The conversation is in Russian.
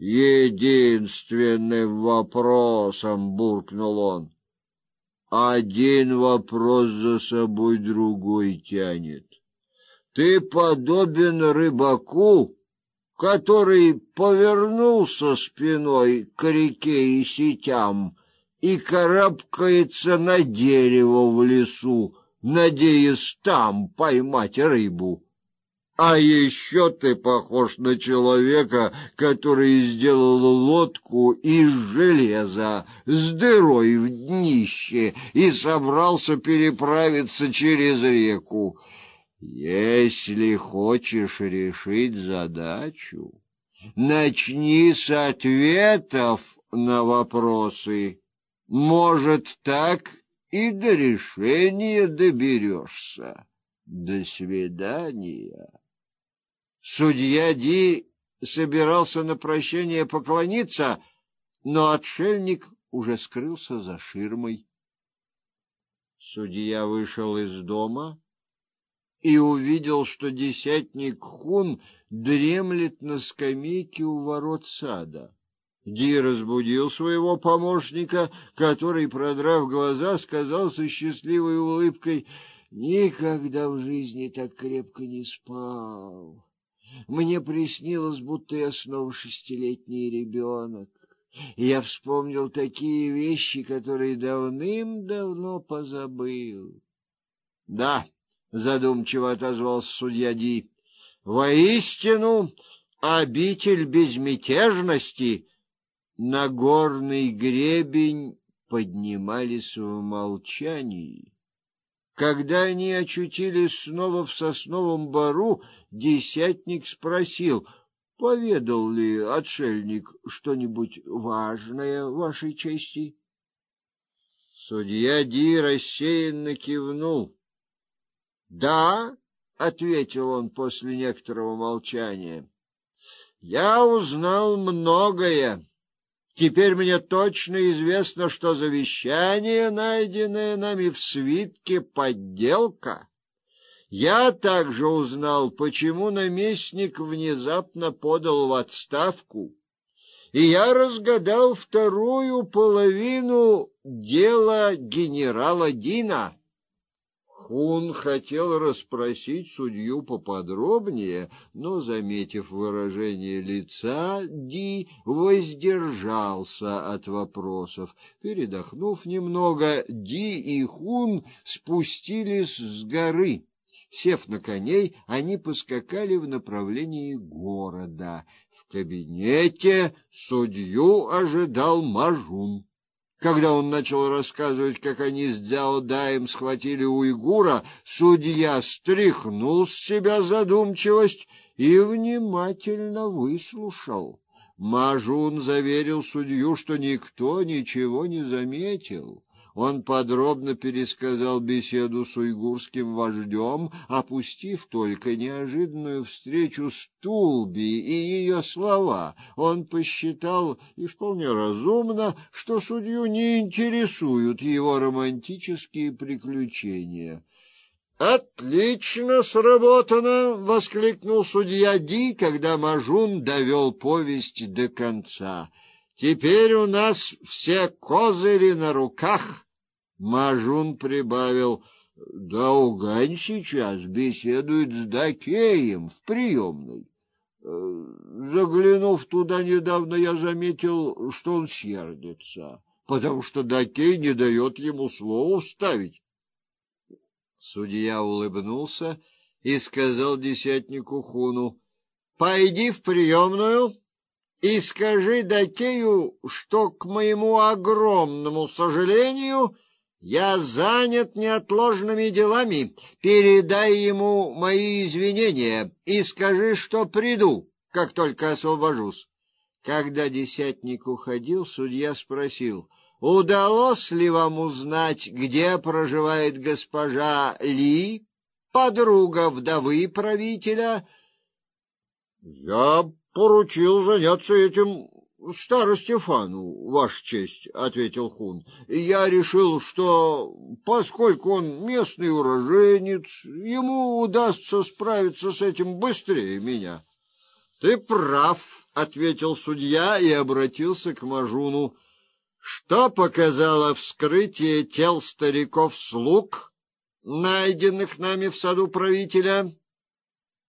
Единственным вопросом буркнул он. Один вопрос за собой другой тянет. Ты подобен рыбаку, который повернулся спиной к реке и сетям и карабкается на дерево в лесу, надеясь там поймать рыбу. А еще ты похож на человека, который сделал лодку из железа с дырой в днище и собрался переправиться через реку. Если хочешь решить задачу, начни с ответов на вопросы. Может, так и до решения доберешься. До свидания. Судья Ди собирался на прощение поклониться, но отшельник уже скрылся за ширмой. Судья вышел из дома и увидел, что десятник Хун дремлет на скамейке у ворот сада. Ди разбудил своего помощника, который, продрав глаза, сказал со счастливой улыбкой: "Никогда в жизни так крепко не спал". Мне приснилось, будто я снова шестилетний ребенок. Я вспомнил такие вещи, которые давным-давно позабыл. Да, задумчиво отозвался судья Ди. Воистину, обитель безмятежности на горный гребень поднимались в молчании. Когда они очутились снова в сосновом бору, десятник спросил: "Поведал ли отшельник что-нибудь важное вашей чести?" Судья Ди рассеянно кивнул. "Да", ответил он после некоторого молчания. "Я узнал многое. Теперь мне точно известно, что завещание, найденное нами в свитке, подделка. Я также узнал, почему наместник внезапно подал в отставку, и я разгадал вторую половину дела генерала Дина. Хун хотел расспросить судью поподробнее, но, заметив выражение лица Ди, воздержался от вопросов. Передохнув немного, Ди и Хун спустились с горы. Сев на коней, они поскакали в направлении города. В кабинете судью ожидал Мажун. Когда он начал рассказывать, как они с Дзяо Даем схватили уйгура, судья стряхнул с себя задумчивость и внимательно выслушал. Мажун заверил судью, что никто ничего не заметил. Он подробно пересказал беседу с уйгурским вождем, опустив только неожиданную встречу с Тулби и ее слова. Он посчитал, и вполне разумно, что судью не интересуют его романтические приключения. Отлично сработано, воскликнул судья Ди, когда Мажун довел повесть до конца. Теперь у нас все козыри на руках. Мажун прибавил: "Да Угань сейчас беседует с Дакеем в приемной. Э, заглянув туда недавно, я заметил, что он сердится, потому что Дакей не дает ему слова вставить". Судья улыбнулся и сказал десятнику Хуну: "Пойди в приемную и скажи Дакею, что к моему огромному сожалению я занят неотложными делами. Передай ему мои извинения и скажи, что приду, как только освобожусь. Когда десятник уходил, судья спросил: "Удалось ли вам узнать, где проживает госпожа Ли, подруга вдовы правителя?" "Я поручил заняться этим стару Стефану, ваша честь, ответил Хун. Я решил, что поскольку он местный уроженец, ему удастся справиться с этим быстрее меня. — Ты прав, — ответил судья и обратился к Мажуну. — Что показало вскрытие тел стариков-слуг, найденных нами в саду правителя? —